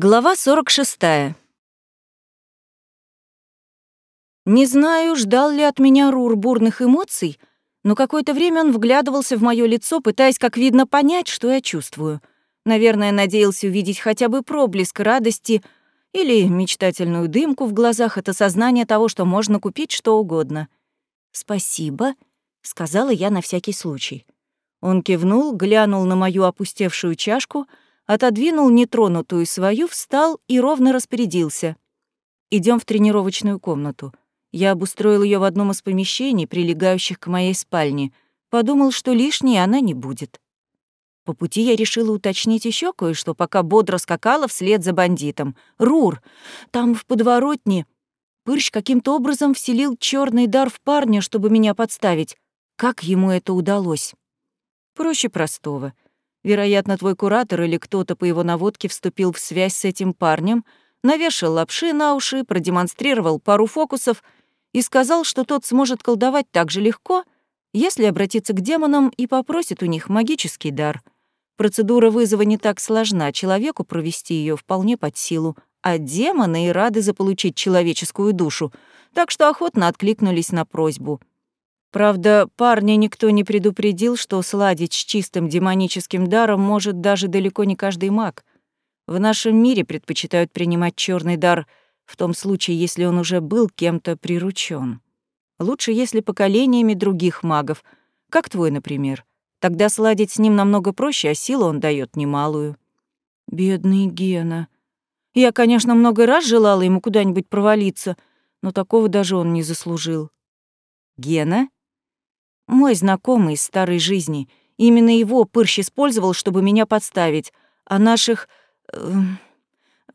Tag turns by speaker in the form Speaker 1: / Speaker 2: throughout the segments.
Speaker 1: Глава 46. Не знаю, ждал ли от меня Рур бурных эмоций, но какое-то время он вглядывался в мое лицо, пытаясь, как видно, понять, что я чувствую. Наверное, надеялся увидеть хотя бы проблеск радости или мечтательную дымку в глазах от осознания того, что можно купить что угодно. «Спасибо», — сказала я на всякий случай. Он кивнул, глянул на мою опустевшую чашку — отодвинул нетронутую свою, встал и ровно распорядился. Идем в тренировочную комнату. Я обустроил ее в одном из помещений, прилегающих к моей спальне. Подумал, что лишней она не будет. По пути я решила уточнить еще кое-что, пока бодро скакала вслед за бандитом. «Рур, там в подворотне...» Пырщ каким-то образом вселил черный дар в парня, чтобы меня подставить. Как ему это удалось? Проще простого — Вероятно, твой куратор или кто-то по его наводке вступил в связь с этим парнем, навешал лапши на уши, продемонстрировал пару фокусов и сказал, что тот сможет колдовать так же легко, если обратиться к демонам и попросит у них магический дар. Процедура вызова не так сложна, человеку провести ее вполне под силу, а демоны и рады заполучить человеческую душу, так что охотно откликнулись на просьбу — Правда, парня никто не предупредил, что сладить с чистым демоническим даром может даже далеко не каждый маг. В нашем мире предпочитают принимать черный дар в том случае, если он уже был кем-то приручен. Лучше, если поколениями других магов, как твой, например. Тогда сладить с ним намного проще, а силу он дает немалую. Бедный Гена. Я, конечно, много раз желала ему куда-нибудь провалиться, но такого даже он не заслужил. Гена? Мой знакомый из старой жизни. Именно его Пырщ использовал, чтобы меня подставить. О наших... Э,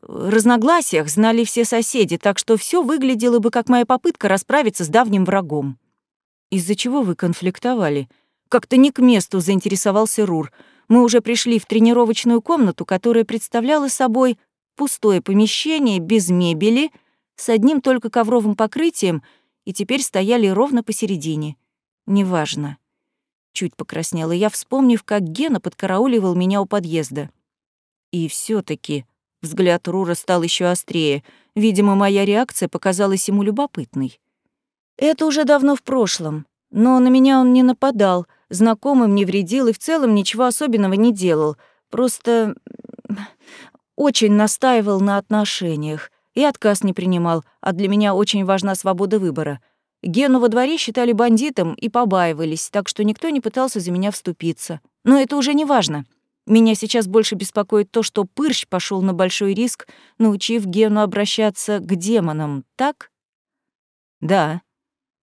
Speaker 1: разногласиях знали все соседи, так что все выглядело бы как моя попытка расправиться с давним врагом. Из-за чего вы конфликтовали? Как-то не к месту заинтересовался Рур. Мы уже пришли в тренировочную комнату, которая представляла собой пустое помещение без мебели, с одним только ковровым покрытием, и теперь стояли ровно посередине — Неважно. Чуть покраснела я, вспомнив, как Гена подкарауливал меня у подъезда. И все таки взгляд Рура стал еще острее. Видимо, моя реакция показалась ему любопытной. Это уже давно в прошлом, но на меня он не нападал, знакомым не вредил и в целом ничего особенного не делал. Просто очень настаивал на отношениях и отказ не принимал, а для меня очень важна свобода выбора — Гену во дворе считали бандитом и побаивались, так что никто не пытался за меня вступиться. Но это уже не важно. Меня сейчас больше беспокоит то, что Пырщ пошел на большой риск, научив Гену обращаться к демонам, так? Да.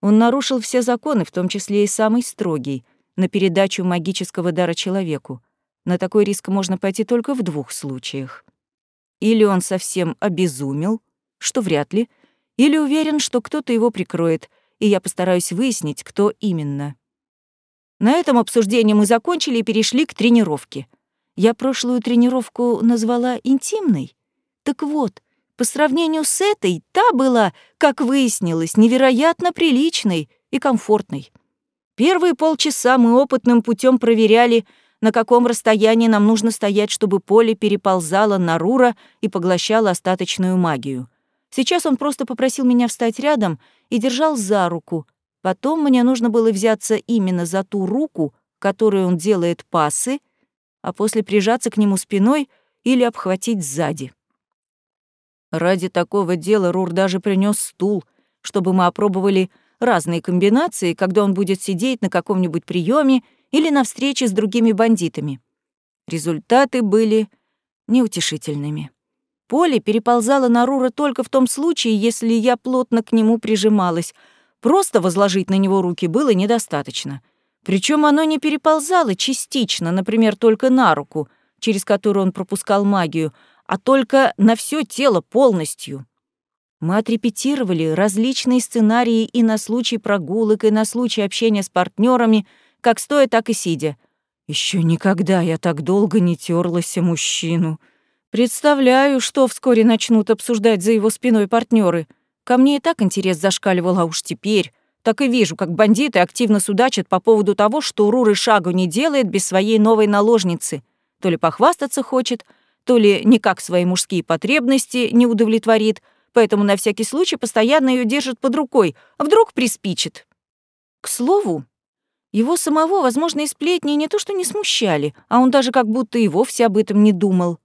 Speaker 1: Он нарушил все законы, в том числе и самый строгий, на передачу магического дара человеку. На такой риск можно пойти только в двух случаях. Или он совсем обезумел, что вряд ли, или уверен, что кто-то его прикроет — и я постараюсь выяснить, кто именно. На этом обсуждение мы закончили и перешли к тренировке. Я прошлую тренировку назвала интимной. Так вот, по сравнению с этой, та была, как выяснилось, невероятно приличной и комфортной. Первые полчаса мы опытным путем проверяли, на каком расстоянии нам нужно стоять, чтобы поле переползало на Рура и поглощало остаточную магию. Сейчас он просто попросил меня встать рядом и держал за руку. Потом мне нужно было взяться именно за ту руку, которой он делает пасы, а после прижаться к нему спиной или обхватить сзади. Ради такого дела Рур даже принес стул, чтобы мы опробовали разные комбинации, когда он будет сидеть на каком-нибудь приеме или на встрече с другими бандитами. Результаты были неутешительными. Поле переползало на Рура только в том случае, если я плотно к нему прижималась. Просто возложить на него руки было недостаточно. Причем оно не переползало частично, например, только на руку, через которую он пропускал магию, а только на все тело полностью. Мы отрепетировали различные сценарии и на случай прогулок, и на случай общения с партнерами, как стоя, так и сидя. Еще никогда я так долго не терлась о мужчину. Представляю, что вскоре начнут обсуждать за его спиной партнеры. Ко мне и так интерес зашкаливал, а уж теперь. Так и вижу, как бандиты активно судачат по поводу того, что Рур и шагу не делает без своей новой наложницы. То ли похвастаться хочет, то ли никак свои мужские потребности не удовлетворит, поэтому на всякий случай постоянно ее держит под рукой, а вдруг приспичит. К слову, его самого возможные сплетни не то что не смущали, а он даже как будто и вовсе об этом не думал.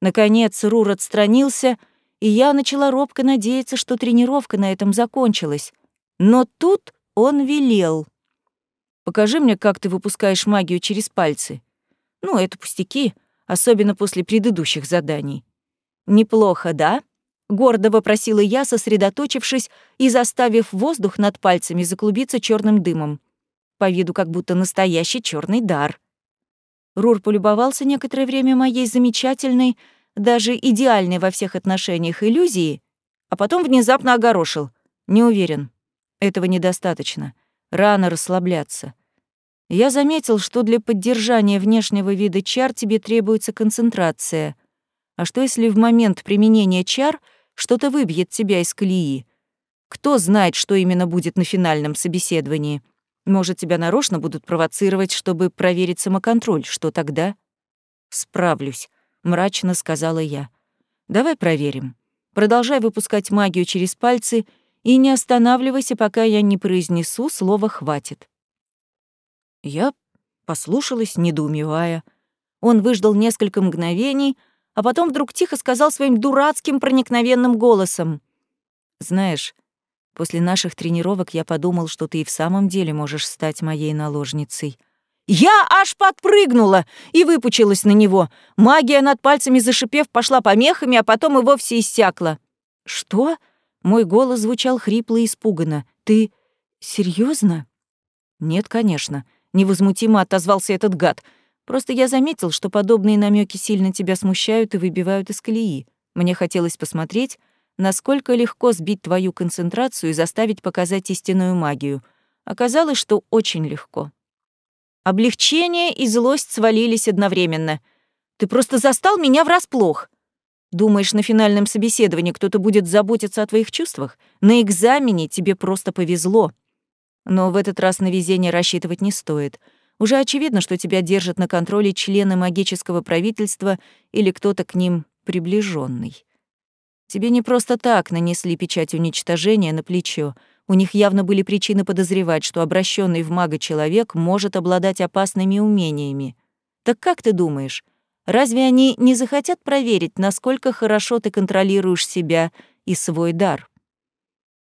Speaker 1: Наконец Рур отстранился, и я начала робко надеяться, что тренировка на этом закончилась. Но тут он велел. «Покажи мне, как ты выпускаешь магию через пальцы». Ну, это пустяки, особенно после предыдущих заданий. «Неплохо, да?» — гордо вопросила я, сосредоточившись и заставив воздух над пальцами заклубиться черным дымом по виду как будто настоящий черный дар. Рур полюбовался некоторое время моей замечательной, даже идеальной во всех отношениях иллюзии, а потом внезапно огорошил. Не уверен. Этого недостаточно. Рано расслабляться. Я заметил, что для поддержания внешнего вида чар тебе требуется концентрация. А что если в момент применения чар что-то выбьет тебя из колеи? Кто знает, что именно будет на финальном собеседовании? Может, тебя нарочно будут провоцировать, чтобы проверить самоконтроль. Что тогда? Справлюсь, мрачно сказала я. Давай проверим. Продолжай выпускать магию через пальцы и не останавливайся, пока я не произнесу слово «хватит». Я послушалась, недоумевая. Он выждал несколько мгновений, а потом вдруг тихо сказал своим дурацким проникновенным голосом. «Знаешь, После наших тренировок я подумал, что ты и в самом деле можешь стать моей наложницей. Я аж подпрыгнула и выпучилась на него. Магия над пальцами зашипев пошла помехами, а потом и вовсе иссякла. «Что?» — мой голос звучал хрипло и испуганно. «Ты серьезно? «Нет, конечно», — невозмутимо отозвался этот гад. «Просто я заметил, что подобные намеки сильно тебя смущают и выбивают из колеи. Мне хотелось посмотреть, насколько легко сбить твою концентрацию и заставить показать истинную магию. Оказалось, что очень легко. Облегчение и злость свалились одновременно. Ты просто застал меня врасплох. Думаешь, на финальном собеседовании кто-то будет заботиться о твоих чувствах? На экзамене тебе просто повезло. Но в этот раз на везение рассчитывать не стоит. Уже очевидно, что тебя держат на контроле члены магического правительства или кто-то к ним приближенный. Тебе не просто так нанесли печать уничтожения на плечо. У них явно были причины подозревать, что обращенный в мага человек может обладать опасными умениями. Так как ты думаешь, разве они не захотят проверить, насколько хорошо ты контролируешь себя и свой дар?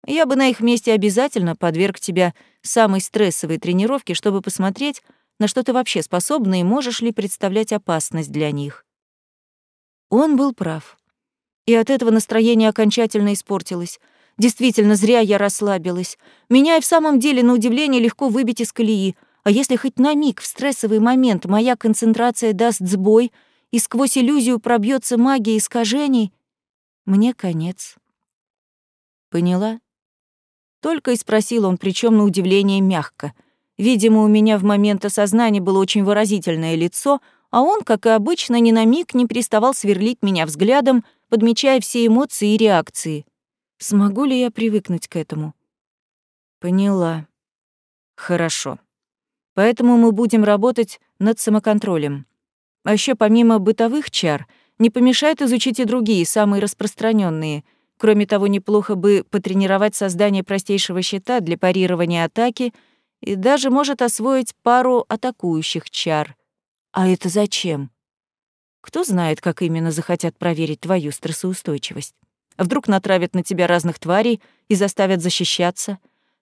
Speaker 1: Я бы на их месте обязательно подверг тебя самой стрессовой тренировке, чтобы посмотреть, на что ты вообще способна и можешь ли представлять опасность для них. Он был прав и от этого настроение окончательно испортилось. Действительно, зря я расслабилась. Меня и в самом деле, на удивление, легко выбить из колеи. А если хоть на миг, в стрессовый момент, моя концентрация даст сбой, и сквозь иллюзию пробьется магия искажений, мне конец. Поняла? Только и спросил он, причем на удивление мягко. Видимо, у меня в момент осознания было очень выразительное лицо, а он, как и обычно, ни на миг не переставал сверлить меня взглядом, подмечая все эмоции и реакции. Смогу ли я привыкнуть к этому? Поняла. Хорошо. Поэтому мы будем работать над самоконтролем. А еще помимо бытовых чар, не помешает изучить и другие, самые распространенные. Кроме того, неплохо бы потренировать создание простейшего щита для парирования атаки и даже может освоить пару атакующих чар. А это зачем? Кто знает, как именно захотят проверить твою стрессоустойчивость. Вдруг натравят на тебя разных тварей и заставят защищаться.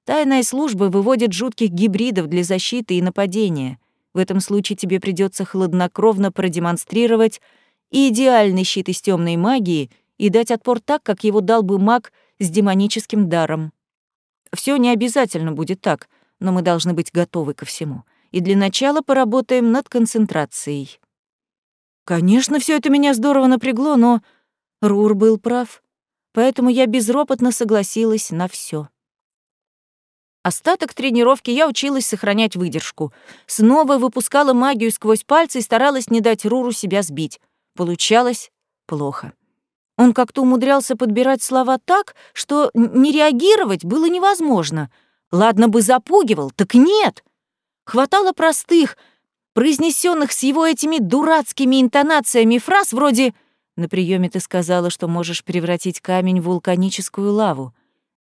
Speaker 1: Тайная служба выводит жутких гибридов для защиты и нападения. В этом случае тебе придется хладнокровно продемонстрировать идеальный щит из темной магии и дать отпор так, как его дал бы маг с демоническим даром. Все не обязательно будет так, но мы должны быть готовы ко всему. И для начала поработаем над концентрацией. Конечно, все это меня здорово напрягло, но Рур был прав, поэтому я безропотно согласилась на все. Остаток тренировки я училась сохранять выдержку. Снова выпускала магию сквозь пальцы и старалась не дать Руру себя сбить. Получалось плохо. Он как-то умудрялся подбирать слова так, что не реагировать было невозможно. Ладно бы запугивал, так нет. Хватало простых, произнесенных с его этими дурацкими интонациями фраз вроде На приеме ты сказала, что можешь превратить камень в вулканическую лаву.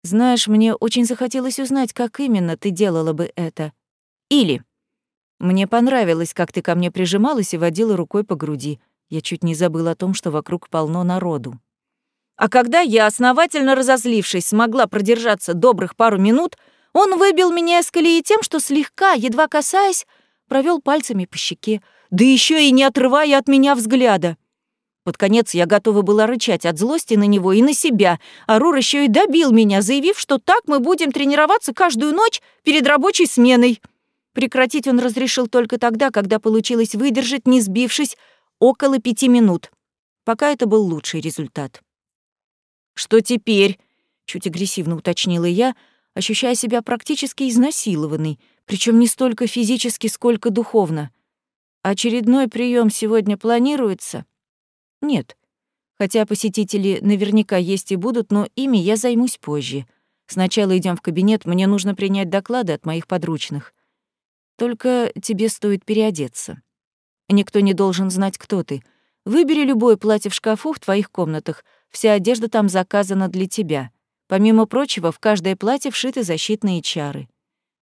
Speaker 1: Знаешь, мне очень захотелось узнать, как именно ты делала бы это. Или мне понравилось, как ты ко мне прижималась и водила рукой по груди. Я чуть не забыла о том, что вокруг полно народу. А когда я, основательно разозлившись, смогла продержаться добрых пару минут, он выбил меня из колеи тем, что слегка, едва касаясь, провел пальцами по щеке, да еще и не отрывая от меня взгляда. Под конец я готова была рычать от злости на него и на себя, а Рур еще и добил меня, заявив, что так мы будем тренироваться каждую ночь перед рабочей сменой. Прекратить он разрешил только тогда, когда получилось выдержать, не сбившись, около пяти минут. Пока это был лучший результат. «Что теперь?» — чуть агрессивно уточнила я, ощущая себя практически изнасилованной, причем не столько физически, сколько духовно. «Очередной прием сегодня планируется?» Нет. Хотя посетители наверняка есть и будут, но ими я займусь позже. Сначала идем в кабинет, мне нужно принять доклады от моих подручных. Только тебе стоит переодеться. Никто не должен знать, кто ты. Выбери любое платье в шкафу в твоих комнатах. Вся одежда там заказана для тебя. Помимо прочего, в каждое платье вшиты защитные чары.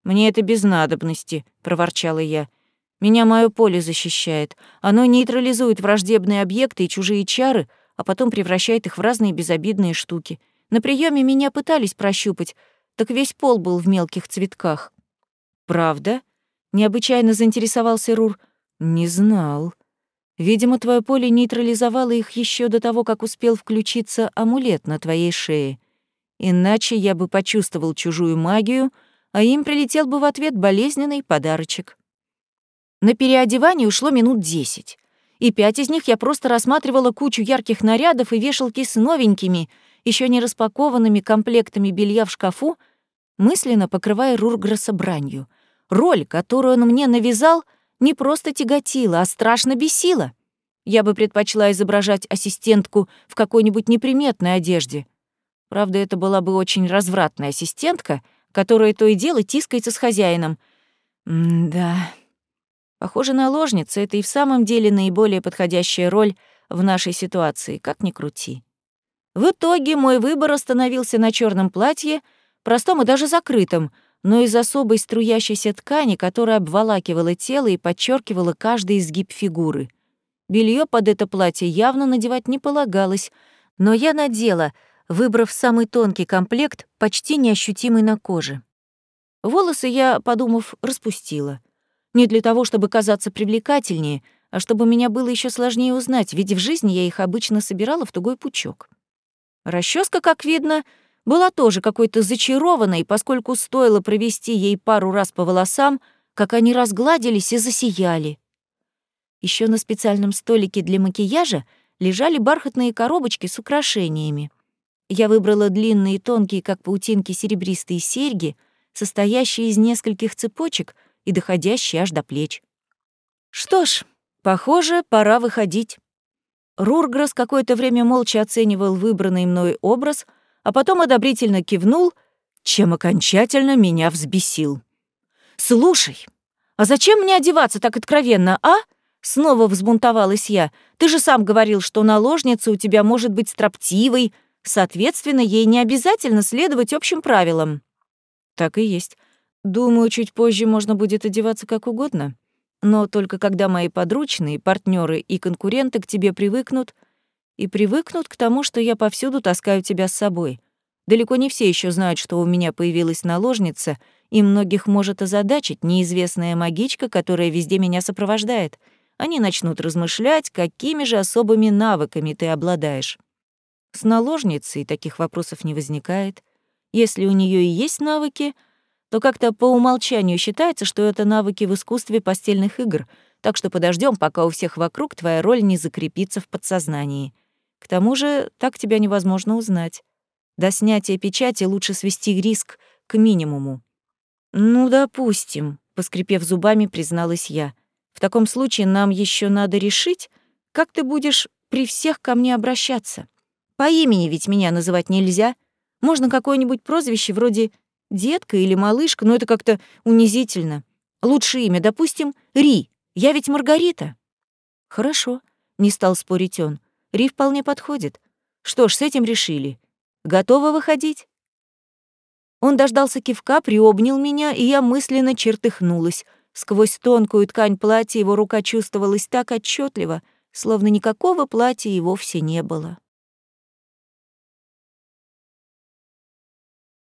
Speaker 1: «Мне это без надобности», — проворчала я. Меня мое поле защищает. Оно нейтрализует враждебные объекты и чужие чары, а потом превращает их в разные безобидные штуки. На приеме меня пытались прощупать, так весь пол был в мелких цветках. Правда? Необычайно заинтересовался Рур. Не знал. Видимо, твое поле нейтрализовало их еще до того, как успел включиться амулет на твоей шее. Иначе я бы почувствовал чужую магию, а им прилетел бы в ответ болезненный подарочек. На переодевание ушло минут десять. И пять из них я просто рассматривала кучу ярких нарядов и вешалки с новенькими, еще не распакованными комплектами белья в шкафу, мысленно покрывая Рургресса бранью. Роль, которую он мне навязал, не просто тяготила, а страшно бесила. Я бы предпочла изображать ассистентку в какой-нибудь неприметной одежде. Правда, это была бы очень развратная ассистентка, которая то и дело тискается с хозяином. М-да... Похоже, наложница — это и в самом деле наиболее подходящая роль в нашей ситуации, как ни крути. В итоге мой выбор остановился на черном платье, простом и даже закрытом, но из особой струящейся ткани, которая обволакивала тело и подчеркивала каждый изгиб фигуры. Белье под это платье явно надевать не полагалось, но я надела, выбрав самый тонкий комплект, почти неощутимый на коже. Волосы я, подумав, распустила — не для того, чтобы казаться привлекательнее, а чтобы меня было еще сложнее узнать, ведь в жизни я их обычно собирала в тугой пучок. Расческа, как видно, была тоже какой-то зачарованной, поскольку стоило провести ей пару раз по волосам, как они разгладились и засияли. Еще на специальном столике для макияжа лежали бархатные коробочки с украшениями. Я выбрала длинные тонкие, как паутинки, серебристые серьги, состоящие из нескольких цепочек — и доходящий аж до плеч. Что ж, похоже, пора выходить. Рургресс какое-то время молча оценивал выбранный мной образ, а потом одобрительно кивнул, чем окончательно меня взбесил. «Слушай, а зачем мне одеваться так откровенно, а?» Снова взбунтовалась я. «Ты же сам говорил, что наложница у тебя может быть строптивой, соответственно, ей не обязательно следовать общим правилам». «Так и есть. Думаю, чуть позже можно будет одеваться как угодно, но только когда мои подручные, партнеры и конкуренты к тебе привыкнут и привыкнут к тому, что я повсюду таскаю тебя с собой. Далеко не все еще знают, что у меня появилась наложница, и многих может озадачить неизвестная магичка, которая везде меня сопровождает. Они начнут размышлять, какими же особыми навыками ты обладаешь. С наложницей таких вопросов не возникает. Если у нее и есть навыки — то как-то по умолчанию считается, что это навыки в искусстве постельных игр, так что подождем, пока у всех вокруг твоя роль не закрепится в подсознании. К тому же так тебя невозможно узнать. До снятия печати лучше свести риск к минимуму. «Ну, допустим», — поскрипев зубами, призналась я. «В таком случае нам еще надо решить, как ты будешь при всех ко мне обращаться. По имени ведь меня называть нельзя. Можно какое-нибудь прозвище вроде Детка или малышка, но это как-то унизительно. Лучше имя, допустим, Ри. Я ведь Маргарита. Хорошо, не стал спорить он. Ри вполне подходит. Что ж, с этим решили. Готова выходить? Он дождался кивка, приобнял меня, и я мысленно чертыхнулась. Сквозь тонкую ткань платья его рука чувствовалась так отчетливо, словно никакого платья и вовсе не было.